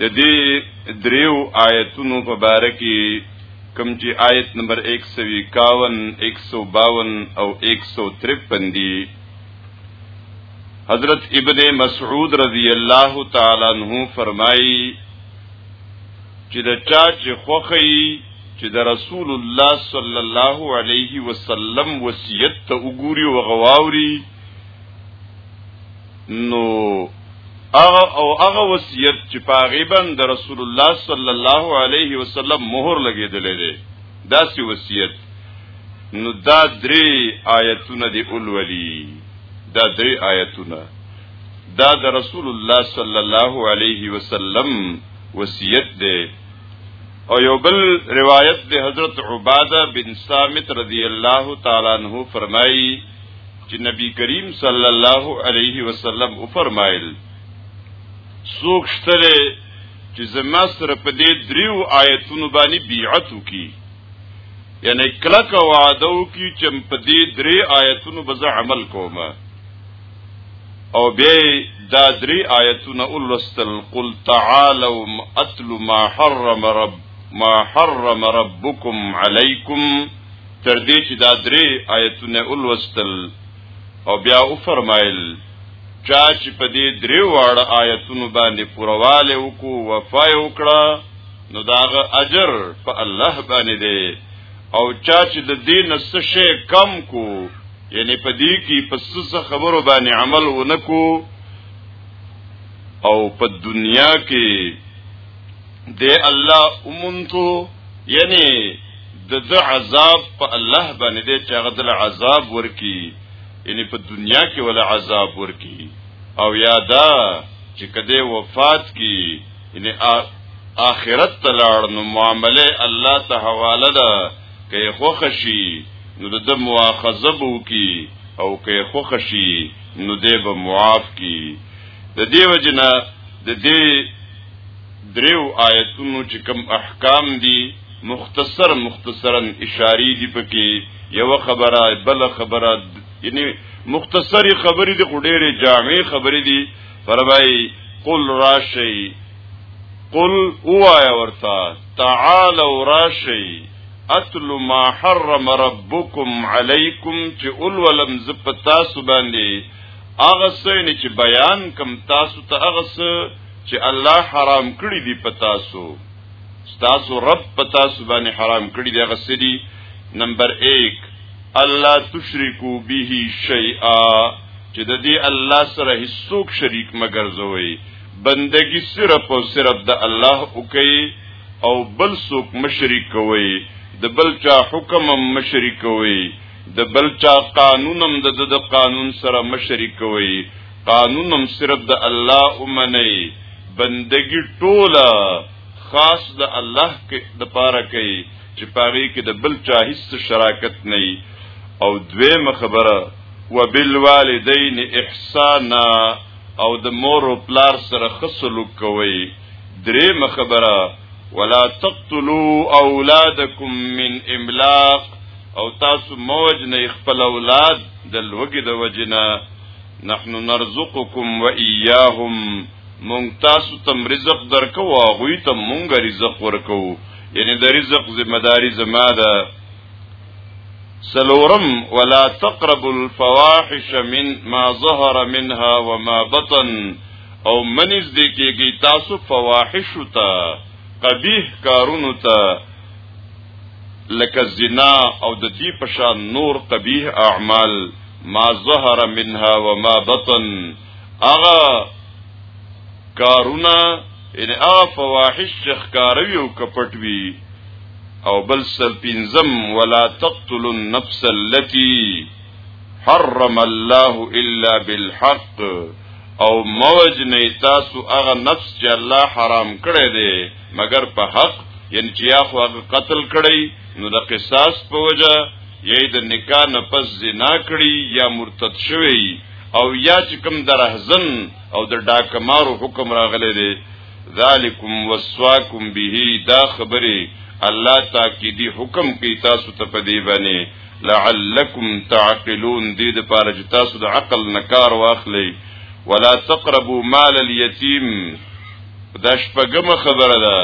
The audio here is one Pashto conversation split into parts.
د دې دریو آیتونو په باره کې کوم چې آیت نمبر 151 152 او 153 دی حضرت ابن مسعود رضی الله تعالی عنہ فرمایي چې د چا چې خوخی چې د رسول الله صلی الله علیه وسلم وصیت ته وګوري او غواوري نو هغه او هغه وصیت چې پاغي باندې رسول الله صلی الله علیه وسلم مهر لګیدلې ده دا سی وصیت نو دا درې آیتونه دی اولولي دا درې آیتونه دا د رسول الله صلی الله علیه وسلم وصیت دی او یو بل روایت د حضرت عباده بن صامت رضی الله تعالی عنہ فرمایي چې نبی کریم صلی الله علیه وسلم او فرمایل سوک شتره چې زما سره په دې دریو آیتونو باندې بیعت وکي یعنی کلک وعده وکي چې په دې درې آیتونو به عمل کوم او به دا درې آیتونه ولستل قل تعالوا اتل ما حرم رب ما حرم ربكم عليكم تر دې چې دا درې آیتونه ولوستل او بیا او فرمایل چا چې په دې درې واړه آیتونو باندې پرواله وکړو وفا وکړه نو داغه اجر په الله باندې دی او چا چې د دین څه شی کم کو یعنی په دې کې په څه خبرو باندې عمل ونکو او په دنیا کې د الله اومنتو یعنی د د عذاب په الله باندې دی چې هغه د عذاب ورکی یعنی په دنیا کې ولا عذاب ورکی او یادا چې کده وفات کی یعنی آخرت ته لاړ نو معامله الله ته حواله ده کې خوښ شي نو د مواخذه بو کی او کې خوښ شي نو دې به معاف کی د دې وجنه د دې دریو آیتونو چې کوم احکام دي مختصر مختصرا اشاری دی پکې یو خبره بل خبره یعنی مختصری خبرې دی ډېرې جامع خبرې دی فرمای قل راشی قل اوایا ورتا تعالوا راشی اتل ما حرم ربکم علیکم چې اول ولم ز پتا سو باندې اغه سین چې بیان کم تاسو ته اغه چې الله حرام کړی دی پتا سو تاسو رب پتا سبحانه حرام کړی دی غسدی نمبر 1 الله تشرکو به شیئا چې د دې الله سره هیڅوک شریک مګر زوی بندگی صرف او صرف د الله وکي او بل څوک مشرک کوي د بل چا حکم مشرک کوي د بل چا قانونم د د قانون سره مشرک کوي قانون هم صرف د الله اومنئ بندگی ټوله خاص د الله کې د پاره کوي چې پاره کې د بل چا هیڅ شراکت نه او دویمه خبره وبالوالدین احسانا او د مور او پلار سره خصلوک کوي دریمه خبره ولا تقتلوا اولادکم من املاق او تاسو موج نه خپل اولاد د لوګي د وجنه نحن نرزقكم واياهم مونږ تاسو تم رزق درکو او غوی تم مونږ رزق ورکو یعنی د رزق ذمہ داری زما ده سلورم ولا تقربوا الفواحش من ما ظهر منها وما بطن او منز دې کېږي تاسو فواحش ته قبیح کارونو ته لکه زنا او د دې پشان نور قبیح اعمال ما ظهر منها وما بطن اغا کارونه ان اغا فواحش چخکاروی او کپټوی او بل سر پینزم ولا تقتل النفس التي حرم الله الا بالحق او موج نه تاسو هغه نفس چې الله حرام کړی دی مگر په حق یعنی چې یا خو هغه قتل کړی نو د قصاص په وجه یا د نکاح نه پس زنا کړی یا مرتد شوی او یا چې کوم درهزن او د ډاکمارو حکم راغلی دی ذالکم وسواکم به دا خبره الله تاکیدی حکم کوي تاسو ته په دی باندې لعلکم تعقلون دې د پاره چې تاسو د عقل نکار واخلئ ولا تقربوا مال اليتيم دا شپږمه خبره ده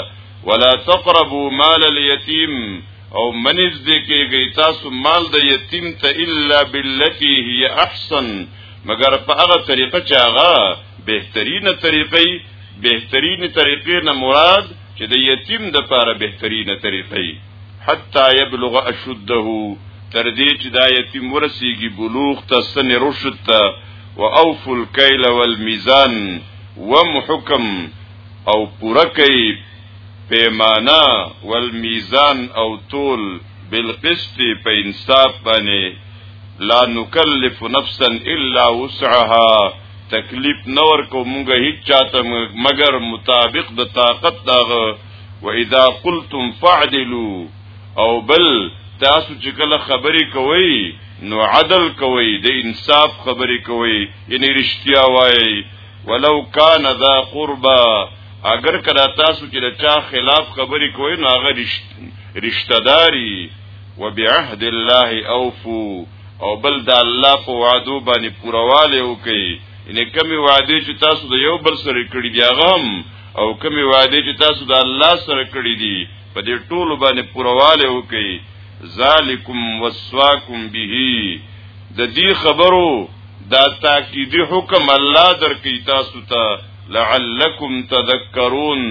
ولا تقربوا مال اليتيم او منځ دې کېږي تاسو مال د یتیم ته الا بالتي هي احسن مگر په هغه طریقه چې هغه بهترینه طریقې بهترینه طریقې نه مراد چې د یتیم د لپاره بهترینه طریقې حتا يبلغ اشده تر دې چې دا یتیم ورسیږي بلوغ ته سن رشد ته واوف الكيل والميزان ومحكم او پوره کوي پیمانه والميزان او طول بالقسط په انصاف باندې لا نکلف نفسا الا وسعها تکلیف نور کو مونږه هیڅ چاته مگر مطابق د طاقت دغه واذا قلتم فعدلوا او بل تاسو چې کله خبرې کوي نو عدل کوي د انصاف خبرې کوي یعنی رښتیا وایي ولو کان ذا قربا اگر کدا تاسو چې د چا خلاف خبرې کوي نو هغه رشتہ داری وبعهد الله اوفو او بل د الله په وعده باندې پورواله وکي ان کمی وعده چې تاسو د یو بل سره کړی دی هغه هم او کومې وعده چې تاسو د الله سره کړې دي په دې ټولو باندې پرواله وکړي ذالکم وسواکم به د دې خبرو دا تاکیدی حکم الله درکې تاسو ته لعلکم تذکرون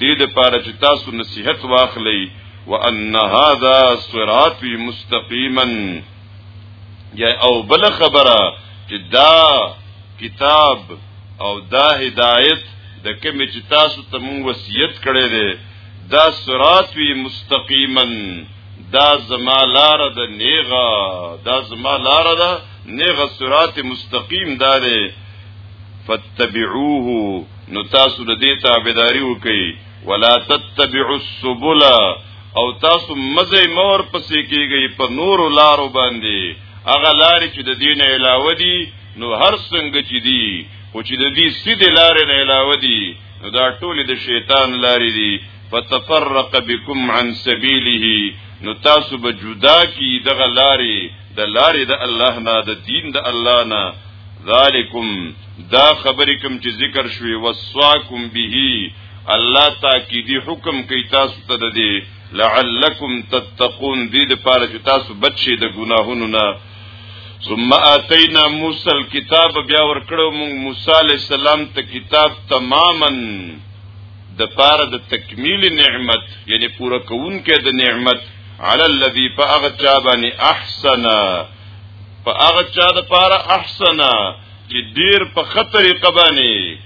دې د پاره چې تاسو نصيحت واخلئ وان هذا صراطي مستقيما یا او بل خبره چې دا کتاب او دا هدایت د کوم چې تاسو ته مون وصیت کړی دی دا صراط وی مستقیما دا زما لار د نیغه دا زما لار ده نیغه صراط مستقیم دا دی فتبعوه نو تاسو د دې تابعداري وکړئ ولا تتبعوا السبل او تاسو مزه مور پسې کیږي په نور لارو باندې هغه لارې چې د دین علاوه دي نو هر څنګه چې دي خو چې د دې سیده لارې نه علاوه دي نو دا ټول د شیطان لارې دي فتفرق بكم عن سبيله نو تاسو به جدا کی دغه لارې د لارې د الله نه د دین د الله نه ذالکم دا خبرې کوم چې ذکر شوي وصاکم به الله تاکیدی حکم کوي تاسو ته د دې لعلکم تتقون دې د پاره چې تاسو بچی د ګناهونو نه ثم اتینا موسی الكتاب بیا ور کړو موږ موسی علی السلام ته کتاب تماما د پاره د تکمیل نعمت یعنی پورا کون کې د نعمت علی الذی فاغ چابانی احسن فاغ چا د پاره احسن چې ډیر په خطرې قبانی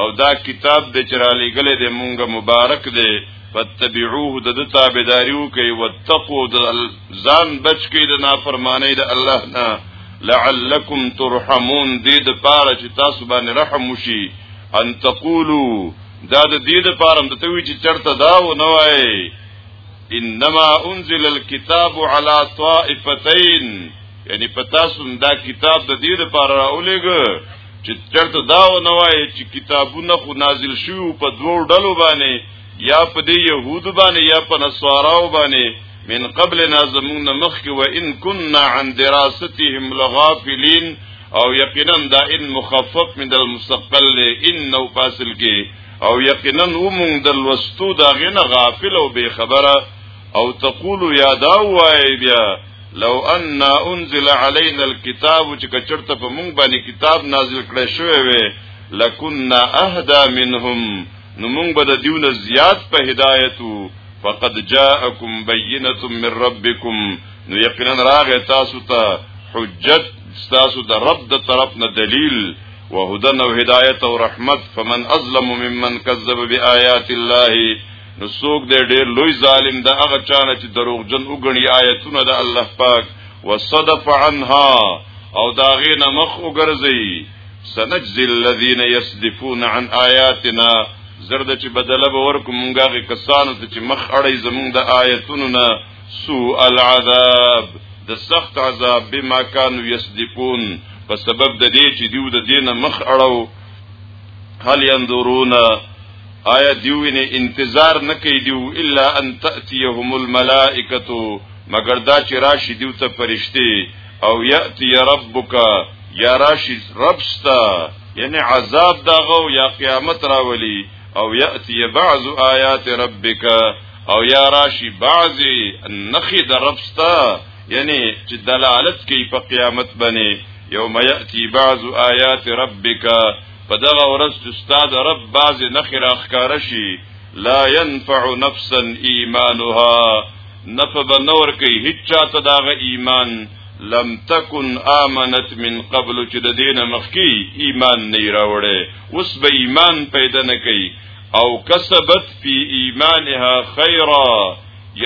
او دا کتاب د چرالې ګلې د مونږه مبارک دی فتبعوه د د تابعداري وکي واتقوا د ځان بچ کی د نافرمانی د الله نه لعلکم ترحمون دې د پاره چې تاسو باندې رحم وشي ان تقولوا دا د دې د پاره د توی چې چرته دا و نه وای انما انزل الكتاب على طائفتين یعنی پتا سم دا کتاب د دې لپاره راولېګ چې چرته دا و نه وای چې کتابونه خو نازل شوی په دوو ډلو باندې یا په دې يهود باندې یا په نصاراو باندې من قبل نازمون مخک و ان كنا عن دراستهم لغافلين او یقینا دا ان مخفف من المستقل ان نو فاصل کې او یقینا ومون د لوستو دا غنه غافل او بے خبره او تقول یا دا وای بیا لو ان انزل علينا الكتاب چې کچرته په مونږ باندې کتاب نازل کړی شوی وي لکنا اهدا منهم نو مونږ به د دیونه زیات په هدایت وو فقد جاءكم بينه من ربكم نو یقینا راغه تاسو ته حجت تاسو د رب د طرف نه دلیل وهدن او هدایت او رحمت فمن ازلم ممن كذب بآيات الله نو څوک دې ډېر لوی ظالم د هغه چانه چې دروغجن وګڼي آیتونه د الله پاک وصدف عنها او داغه نه مخ وګرځي سنجزي الذين يصدفون عن آياتنا زرد چې بدله به ورکو مونږه غي کسانو ته چې مخ اړي زمونږ د آیتونو نه سوء العذاب د سخت عذاب بما كانوا يصدفون په سبب د دې چې دیو د دینه مخ اړو هل ينظرون آیا دیو نه انتظار نه کوي دیو الا ان تاتيهم الملائکه مگر دا چې راشي دیو ته فرشتي او یاتی ربک یا راشي ربستا یعنی عذاب داغو یا قیامت راولي او یاتی بعض آیات ربک او یا راشي بعضی نخي د ربستا یعنی چې دلالت کوي په قیامت باندې یوم یاتی بعض آیات ربک په دغه ورځ چې استاد رب باز نخې راخکار شي لا ينفع نفسا ايمانها نفع بنور کوي هیڅ چاته داغه ایمان لم تکن آمنت من قبل چې د دین مخکی ایمان نه راوړې اوس به ایمان پیدا نه کوي او کسبت فی ایمانها خیرا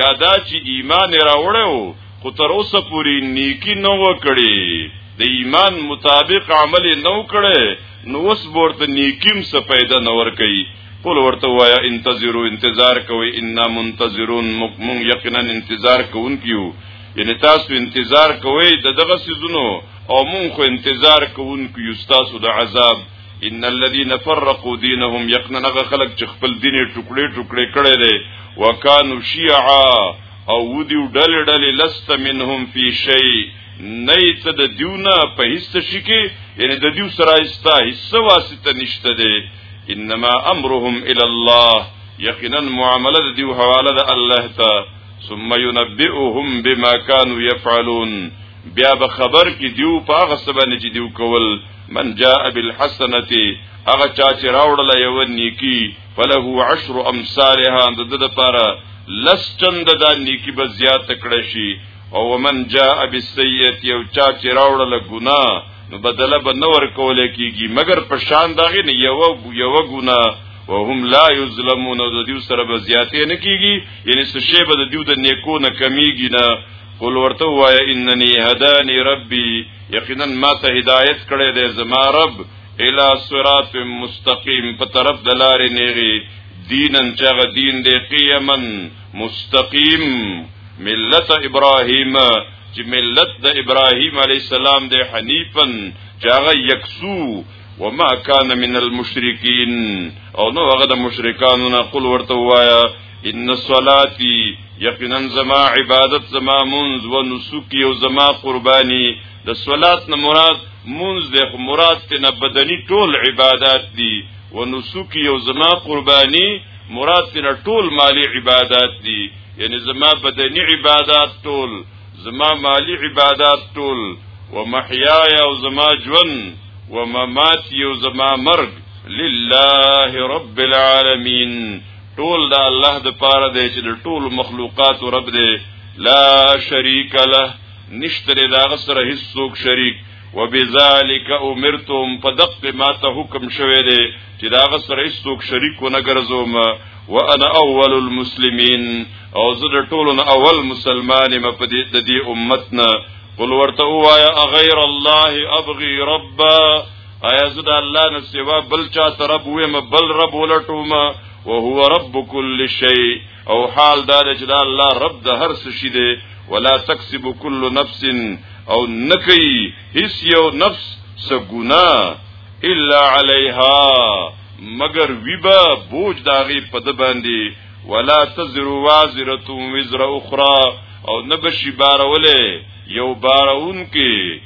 یادا چې ایمان راوړو خو تر اوسه پوری نیکی نه وکړي د ایمان مطابق عمل نو کړي نو اوس ورته نیکیم څه پیدا نه ور کوي قول ورته وایا انتظرو انتظار کوي ان منتظرون مون یقینا انتظار کوونکیو یعنی تاسو انتظار کوئ د دغه سيزونو او مونږ خو انتظار کوونکو یو تاسو د عذاب ان الذين فرقوا دينهم يقنا هغه خلک چې خپل دین ټوکړي ټوکړي کړي دي وکانو شيعا او ودیو ډلې ډلې لست منهم فی شیء نه ته د دیو نه په هیڅ شي کې یعنی د دیو سره ایستا هیڅ واسطه نشته دی انما امرهم الى الله یقینا معامله د دیو حواله د الله ته ثم ينبئهم بما كانوا يفعلون بیا به خبر کې دیو په هغه سبانه چې دیو کول من جاء بالحسنه هغه چا چې راوړل یو نیکی فله عشر امثالها د د لپاره لس چند د نیکی به زیات کړی شي او ومن جاء بالسیئه یو چا چې راوړل ګنا نو بدله به نور کول کیږي مګر په شان داغه نه یو یو ګنا وهم لا یظلمون د دیو سره به زیاتې نه کیږي یعنی څه شی به د دیو د نیکو نه کمیږي نه قل ورته وای اننی هدانی ربی یقینا ما ته هدایت کړی دی زما رب الی صراط مستقیم په طرف د لارې نیغي دینن چغه دین دی قیمن مستقیم ملت ابراهیم چې ملت د ابراهیم علی السلام د حنیفن چې هغه یکسو وما كان من المشرکین او نو هغه د مشرکانو نه قل ورته وایا ان صلاتي یقینا زما عبادت زما منز و نسکی او زما قربانی د صلات نه مراد منز د مراد ته نه بدني ټول عبادت دي و نسکی او زما قربانی مراد تینا ټول مالی عبادات دی یعنی زما بدنی عبادات ټول زما مالی عبادات ټول و محیای او زما جون و مماتی او زما مرگ لله رب العالمین ټول دا الله د پاره دی چې د ټول مخلوقات رب دی لا شریک له نشتره دا غسر هیڅ څوک شریک وبذالک امرتم په دقه ما ته حکم شوه دی چې دا غسر ایستوک شریک نه ګرځوم وانا اول المسلمین او زه د ټولو نه اول مسلمان م په دې د دې امت نه قل ورته وایا غیر الله ابغي ربا ایا زه د الله نه سوا بل چا ترب وې م بل رب ولټوم وهو رب كل شيء او حال دا چې دا الله رب د هر څه شي دی ولا تکسب کل نفس او نکي هیڅ یو نفس څه ګنا الا علیها مگر ویبا بوج داغي په د باندې ولا تزر وازره وزر اخرى او نبشي بارولې یو بارون کې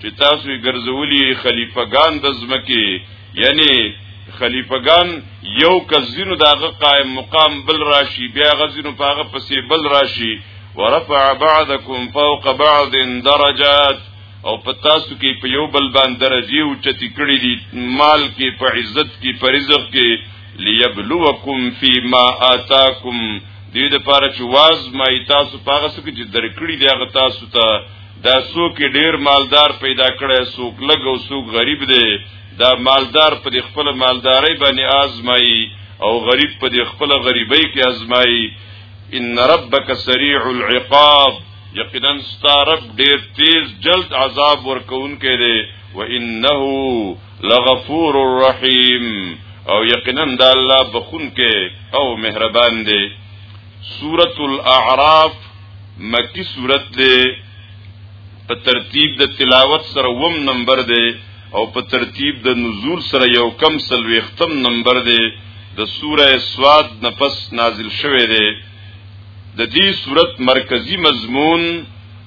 چې تاسو یې ګرځولي خلیفګان د ځمکې یعنی خلیفګان یو کزینو داغه قائم مقام بل راشي بیا غزینو پاغه پسې بل راشي ورفع بعضکم فوق بعض درجات او په تاسو کې په یو بل باندې درجه او چتی کړی دي مال کې په عزت کې په رزق کې ليبلوکم فيما آتاکم دې د پاره چې واز ما تاسو پاغه سکه چې درکړي دی هغه تاسو ته دا څوک ډیر مالدار پیدا کړي څوک لګ او څوک غریب دی دا مالدار په دې خپل مالداري باندې آزمایي او غریب په دې خپل غریبۍ کې آزمایي ان ربک سریع العقاب یقینا ستارب ډیر تیز جلد عذاب ورکوونکې دی و انه لغفور الرحیم او یقینا د الله بخون کې او مهربان دی سورۃ الاعراف مکی صورت دی په ترتیب د تلاوت سره وم نمبر دی او په ترتیب د نزول سره یو کم سلويختم نمبر دی د سوره سواد نفس نازل شوه دی د دې صورت مرکزی مضمون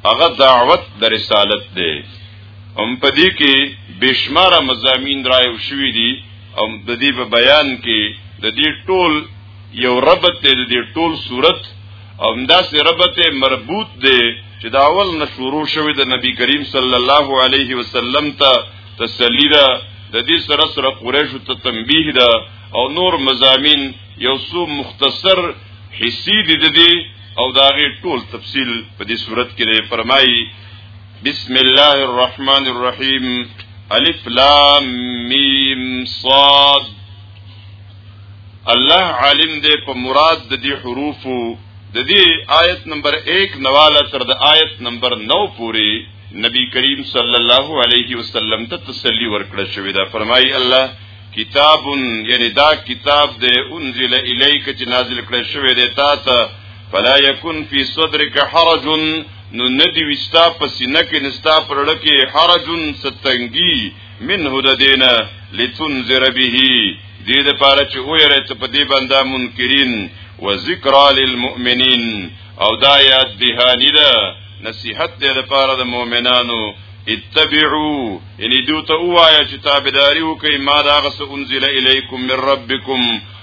هغه دعوت د رسالت دی هم په دې کې بشمار مزامین رايو شوې دي او د دې په بیان کې د دې ټول یو ربط دی د ټول صورت او همداسې ربط مربوط دی چې دا اول نه شروع شوی د نبی کریم صلی الله علیه وسلم ته تسلی ده د دې سره سره قریش ته تنبیه ده او نور مزامین یو څو مختصر حصي دي د دې او داغه ټول تفصیل په دې صورت کې فرمایي بسم الله الرحمن الرحیم الف لام میم صاد الله عالم دې په مراد د دې حروف د دې آیت نمبر 1 نواله تر د آیت نمبر 9 پورې نبی کریم صلی الله علیه وسلم ته تسلی ورکړه شوې ده فرمایي الله کتاب یعنی دا کتاب دې انزل الیک چې نازل کړه شوې ده تا ته فلا یکن فی صدرک حرج نو ندی وستا پسینه کې نستا پرړه کې حرج ستنګي منه د دینه لتنذر به دې د پاره چې ویره ته په دې بنده منکرین و ذکر للمؤمنین او دا یاد دهانی ده نصیحت دې د پاره د مؤمنانو اتبعوا یعنی دو ته وایا چې تابعداري وکي ما دا غس انزل الیکم من ربکم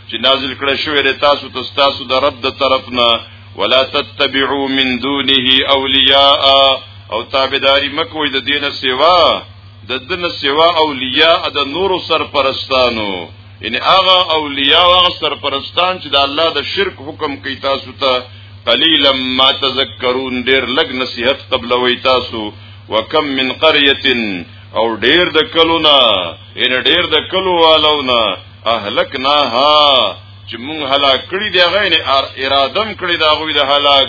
چې نازل کړه شوې د تاسو ته تاسو د رب د طرفنا ولا تتبعوا من دونه اولیاء او تابعداري مکوې د دینه سیوا د دنه سوا اولیاء د نور سرپرستانو یعنی هغه اولیاء هغه سرپرستان چې د الله د شرک حکم کوي تاسو ته قلیلا ما تذکرون ډیر لګ نصیحت قبلوي تاسو وکم من قريه او ډیر د کلونا ان ډیر د کلو والونا اهلکناها چې مونږ هلاک کړی دی غین ارادم کړی دا غوی د هلاک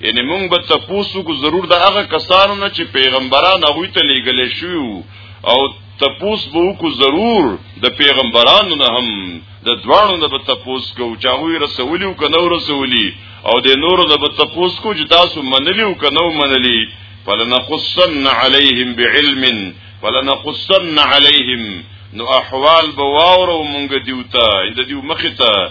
یعنی مونږ به تپوسو کو ضرور د هغه کسانو نه چې پیغمبران هغه ته لیږل شو او تپوس به کو ضرور د پیغمبرانو نه هم د دوانو نه به تپوس کو چې هغه رسولي او کنه رسولي او د نورو نه به تپوس کو چې تاسو منلی او کنه منلی فلنقصن عليهم بعلم فلنقصن عليهم نو احوال به واورو مونږ دیوتا اند دیو مخه ته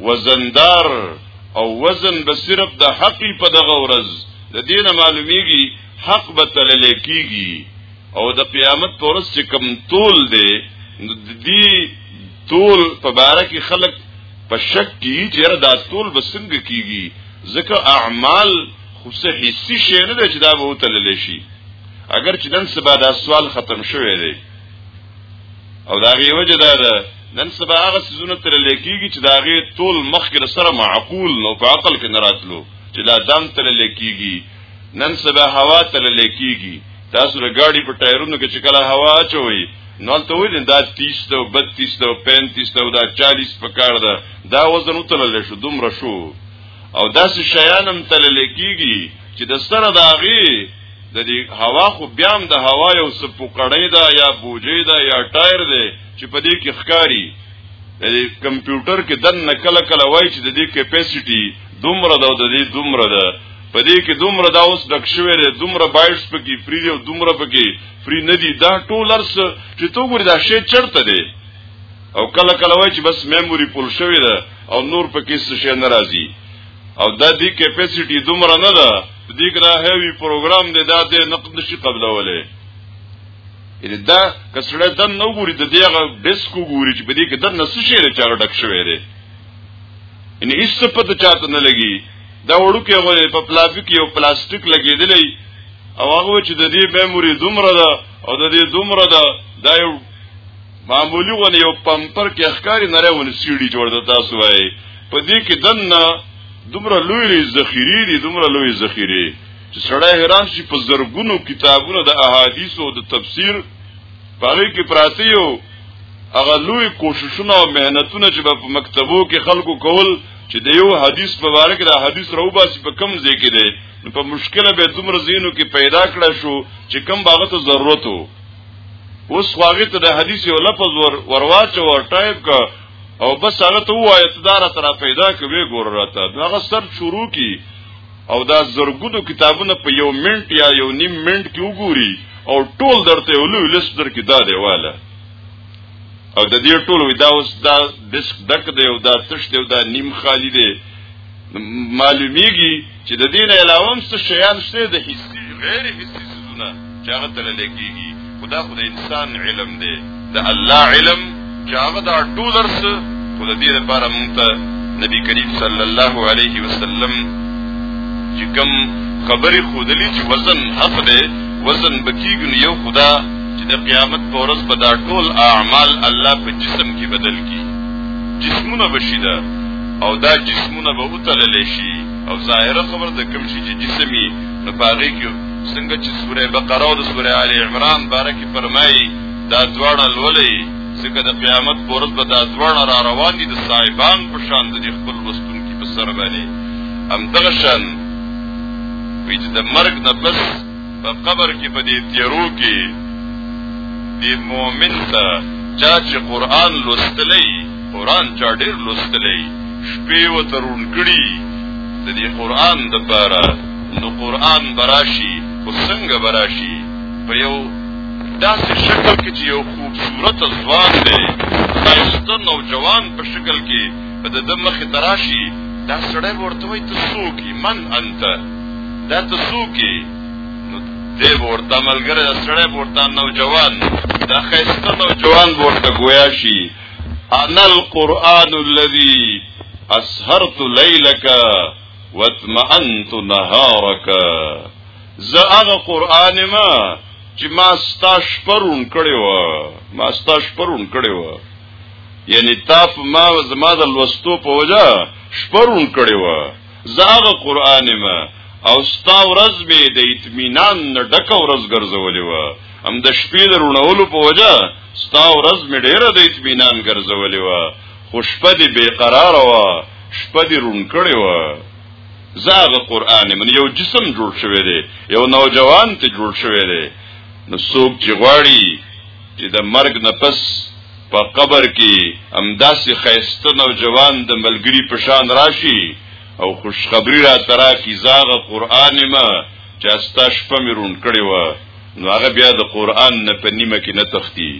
وزندار او وزن به صرف د حق په دغه ورځ د دینه معلومیږي حق به تلل کیږي او د قیامت پر ورځ چې کم تول دی د دې تول په باره کې خلک په شک کې چې دا تول به څنګه کیږي ځکه اعمال خو څه حسي شي نه دی چې دا به وتلل شي اگر چې نن سبا دا سوال ختم شوی دی او دا غي وجه دا ده نن سبا هغه سيزونه تر لیکيږي چې دا غي ټول مخ کې سره معقول نو په عقل کې نراتلو چې دا دم تر لیکيږي نن سبا هوا تر لیکيږي تاسو د ګاډي په ټایرونو کې چې کله هوا چوي نو ته وې دا 30 ته 32 ته 35 ته دا 40 په کار ده دا وزن وتلل شو دومره شو او داسې شیان هم تلل کیږي چې د سره داغي د دې هوا خو بیا هم د هوا یو څه پکړې ده یا بوجې ده یا ټایر ده چې په دې کې ښکاری د کمپیوټر کې دن نکله کله وای چې د دې کیپاسټي دومره ده د دې دومره ده په دې کې دومره دا اوس ډک شوی دی دومره بایټس پکې فری دی او دومره پکې فری نه دی دا ټولرس چې تو ګوري دا شی چرته دی او کله کله وای چې بس میموري پول شوی ده او نور پکې څه شی ناراضي او دا دی کیپیسټي دومره نه ده دې کرا هیوی پروګرام دی دا دې نقد نشي قبلولې یعنی دا کسړه دن نو ګوري د دېغه ډیسکو ګوري چې بده کې دن نس شي له چارو ډک شوی دی یعنی هیڅ څه پته چاته نه لګي دا وړو کې غوړې په پلاستیک یو پلاستیک لګېدلې او هغه چې د دې میموري دومره ده او د دې دومره ده دا یو معمولی ونه یو پمپر کې ښکاری نه راونه سیړي جوړ د تاسو وای په دې کې دنه دومره لوی ذخیره دي دومره لوی ذخیره چې سړی حیران شي په زرګونو کتابونو د احادیث او د تفسیر پاره کې پراته یو هغه لوی کوششونه او مهنتونه چې په مکتبو کې خلکو کول چې د یو حدیث په اړه کې د حدیث راو باسي په کم ځای کې دی نو په مشکله به دومره زینو کې پیدا کړه شو چې کم باغ ته ضرورت وو اوس واغې ته د حدیث یو لفظ ور ورواچو او ټایپ کا او بس هغه ته وایې ته دار تر پیدا کوي ګور راته هغه سر شروع کی او دا زرګونو کتابونه په یو منټ یا یو نیم منټ کې وګوري او ټول درته یو لوی لیست درکې دا دیواله او د دې ټولو دا اوس دا ډیسک ډک دی او دا تش دی او دا نیم خالی دی معلومیږي چې د دین علاوه هم څه شیان شته د حسي غیر حسي سونه چې هغه تل لګيږي خدا خو د انسان علم دی د الله علم چې هغه دا ټول درس خو د دې لپاره مونږ ته نبی کریم صلی الله علیه وسلم چې کوم خبرې خودلې چې وزن حق دی وزن بکیږي یو خدا چې د قیامت په ورځ به دا ټول اعمال الله په جسم کې بدل کی جسمونه بشي دا او دا جسمونه به وتلل شي او ظاهره خبره د کوم شي چې جسمي نو پاره کې څنګه چې سوره بقره او سوره ال عمران باره کې فرمایي دا دواړه لولې څنګه د قیامت پر ورځ به دا دواړه را روان دي د صاحبان په شان د خپل وستون کې په سر باندې هم دغه شان وي چې د مرګ نه پس په قبر کې په دې تیرو کې د مؤمن ته چا چې قران لوستلی قران چا ډیر لوستلی شپې و ترون کړي د دې قران د پاره نو قران براشي او څنګه براشي په یو داسې شکل کې چې یو خوبصورت ځوان دی ښایسته نوجوان په شکل کې د د مخې تراشي دا سړی ورته وایي ته څوک من انت دا ته څوک نو دی ورته ملګری د سړی ورته نوجوان دا خسته نوجوان ورته گویا شي انا القرآن الذي اسهرت ليلك واطمأنت نهارك زه هغه قرآن ما چې ما ستاش پرون کړی و ما ستاش پرون کړی و یعنی تاپ ما زما د لوستو په وجه شپرون کړی و زاغه قران ما او ستا ورځ به د اطمینان نه ډک ورځ ګرځولې و هم د شپې د رونولو په وجه ستا ورځ مې ډېره د اطمینان ګرځولې و خو شپه دې بے قرار و شپه دې رون کړې و زاغه قران من یو جسم جوړ شوی دی یو نوجوان ته جوړ شوی دی نو څوک چې غواړي چې د مرګ نه پس په قبر کې همداسې خیسته نوجوان د ملګری په شان راشي او خوشخبری را ترا کی زاغه قران ما چې استا شپه مې رون کړی و نو هغه بیا د قران نه په نیمه کې نه تختی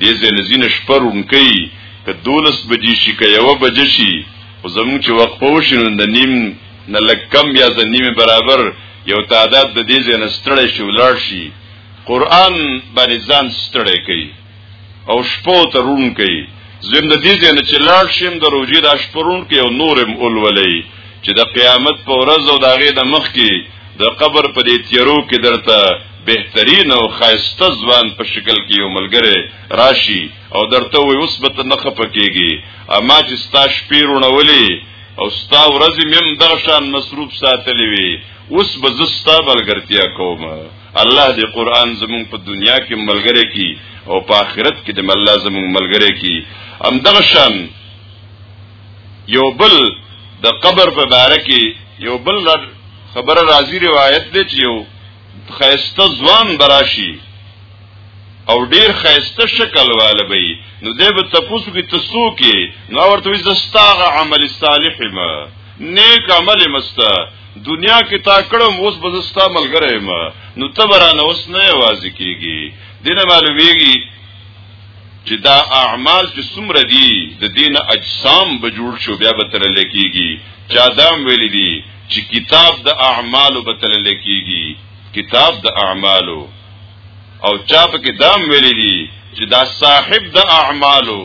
دې زنزین شپه رون کوي که دولس بجې شي که یو بجې شي خو زموږ چې وقفه وشي نو د نیم نه لږ کم یا د نیمه برابر یو تعداد د دې زنستړی شي ولړ شي قران باندې ځان ستړی کوي او شپو ته رون کوي زم د دې ځنه چې لاړ شم د روزي د شپرون کې او نورم اولولې چې د قیامت په ورځ او د هغه د مخ کې د قبر په دې تیرو کې درته بهترین او خاصه ځوان په شکل کې یو ملګری راشي او درته وي اوس به نه خپکیږي اما چې ستا شپې رونولې او ستا ورځې مم دغشان مصروف ساتلې وي اوس به زستا بلګرتیا کومه الله دې قران زمون په دنیا کې ملګری کی او په آخرت کې دې الله زمون ملګری کی ام دغه شان یو بل د قبر په باره کې یو بل خبره راځي روایت دی چې یو خیسته ځوان براشي او ډیر خیسته شکل واله وي نو دې به تاسو کې تاسو کې نو ورته زستاغه عمل صالح ما نیک عمل مستا دنیا کې تا کړم اوس بزستا ملګری ما نو تبرانه اوس نه आवाज کیږي دنه معلومیږي چې دا اعمال چې څومره دي د دین اجسام به جوړ شو بیا به تر لکېږي چا دام ویل دي چې کتاب د اعمالو به تر لکېږي کتاب د اعمالو او چا په کې دام ویل دي چې دا صاحب د اعمالو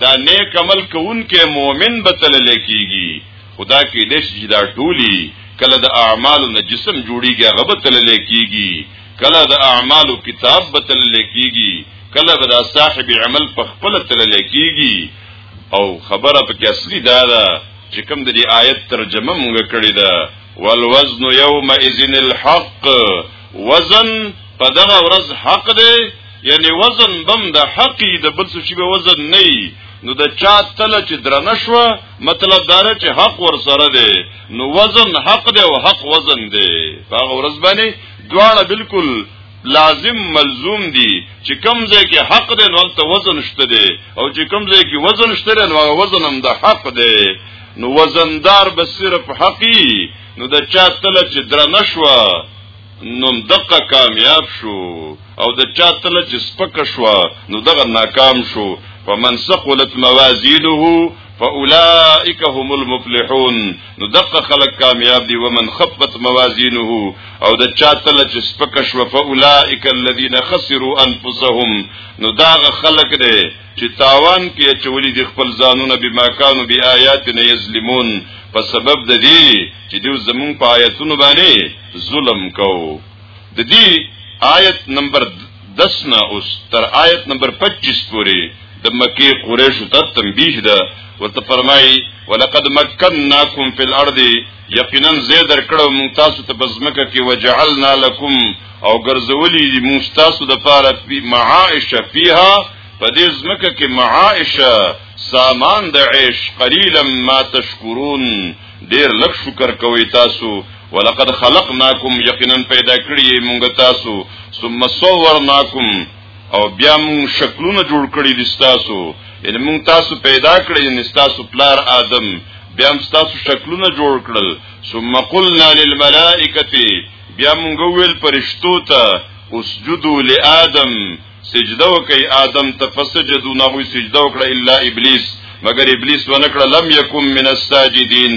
دا نیک عمل کوونکې مؤمن به تل لیکيږي خدا کې دې چې دا ټولي کله د اعمالو نه جسم جوړيږي هغه به تل لیکيږي کله د اعمالو کتاب به تل لیکيږي کله به دا صاحب عمل په خپل تل لیکيږي او خبره په کې اصلي دا ده چې کوم د دې آیت ترجمه مونږ کړې ده والوزن یومئذ الحق وزن په دغه ورځ حق دی یعنی وزن بم د حقی د بل څه شی به وزن نه نو د چا تل چې درنه شو مطلب دار چې حق ور سره دی نو وزن حق دی او حق وزن دی هغه ورځ باندې دواړه بالکل لازم ملزوم دي چې کم ځای کې حق دی نو هلته وزن شته دی او چې کم ځای کې وزن شته دی نو هغه وزن هم د حق دی نو وزندار به صرف حقی نو د چا تل چې درنه شو نو دقه کامیاب شو او د چا تل چې سپک شو نو دغه ناکام شو فمن ثقلت موازینه فاولائک هم المفلحون نو دغه خلک کامیاب دي ومن خفت موازینه او د چا تل چې سپک شو فاولائک الذين خسروا انفسهم نو داغه خلک دي چې تاوان کې چې ولې د خپل ځانونه بما كانوا بیااتنا یظلمون په سبب د دې چې دوی زمون په آیتونو باندې ظلم کو د دې آیت نمبر 10 نه اوس تر آیت نمبر 25 پورې د مکه قریش ته تنبیه ده ورته فرمایي ولقد مکنناکم فی الارض یقینا زید درکړو مون تاسو ته بزمکه کې وجعلنا لكم او ګرځولې دي مون تاسو د پاره فی معائش فیها په دې زمکه کې معائش سامان د عیش قلیلا ما تشکرون ډیر لک شکر کوي تاسو ولقد خلقناکم یقینا پیدا کړی مونږ تاسو ثم صورناکم او بیا مونږ شکلونه جوړ کړی دي تاسو یعنی مونږ تاسو پیدا کړی یعنی تاسو پلار آدم بیا هم تاسو شکلونه جوړ کړل ثم قلنا للملائکه بیا مونږ ویل پرشتو ته اسجدوا لآدم سجده وکي آدم ته فسجدوا نه سجده وکړه الا ابلیس مگر ابلیس ونکړه لم یکم من الساجدین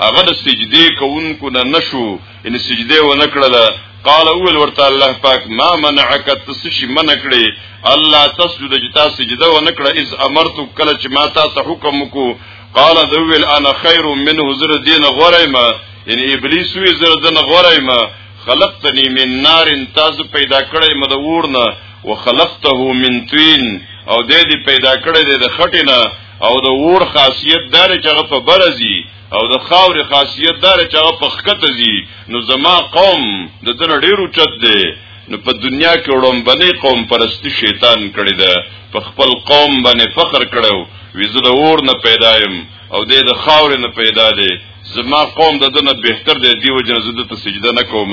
هغه د سجدي کوونکو نه نشو ان سجده و نکړه قال اول ورته الله پاک ما منعك تسشي من کړي الله تسجد جتا سجده و نکړه اذ امرت کله چې ما تا ته حکم کو قال ذويل انا خير منه زر دين غريما یعنی ابلیس وی زر دین غريما خلقتني من نار تاز پیدا کړی مدورنا وخلقته من طين او دې دې پیدا کړی د خټینه او د ور خاصیت دار چې هغه په برزي او د خاور خاصیت دار چې هغه په خکته زی نو زما قوم د دنه ډیرو چت دی نو په دنیا کې وړم باندې قوم پرستی شیطان کړی ده په خپل قوم باندې فخر کړو ویزه د اور نه پیدایم او د د خاور نه پیدا دی زما قوم د دنه بهتر دی دیو جن زده ته سجده نکوم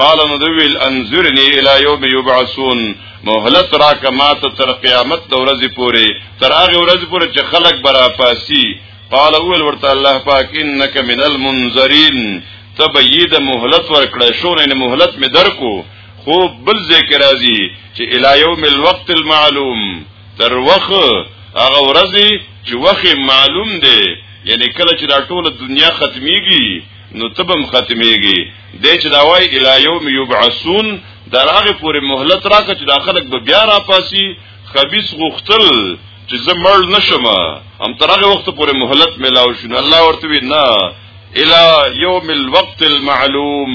قال نو دویل انظرنی الی یوم یبعثون مهلت راک ما ته تر قیامت د ورځې پورې تر هغه ورځې پورې چې خلک برا پاسی قال اول ورته الله پاک انک من المنذرین تبید مهلت ورکړه شو نه مهلت می درکو خو بل ذکر راځي چې الی یوم الوقت المعلوم تر وخت هغه ورځې چې وخت معلوم دی یعنی کله چې دا ټول دنیا ختميږي نو تبم ختميږي د چې دا وای الی یوم یبعثون در هغه پورې مهلت راکړه چې دا خلک به بیا را پاسي خبيث غختل چې زه مړ نشم هم تر هغه وخت پورې مهلت ملاو شنو الله ورته وی نه الى يوم الوقت المعلوم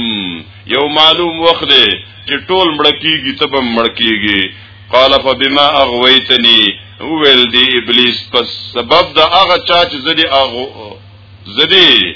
یو معلوم وخت دی چې ټول مړ کیږي تب مړ کیږي قال فبما اغويتني ویل دی ابلیس پس سبب د هغه چا چې زدي اغو زدي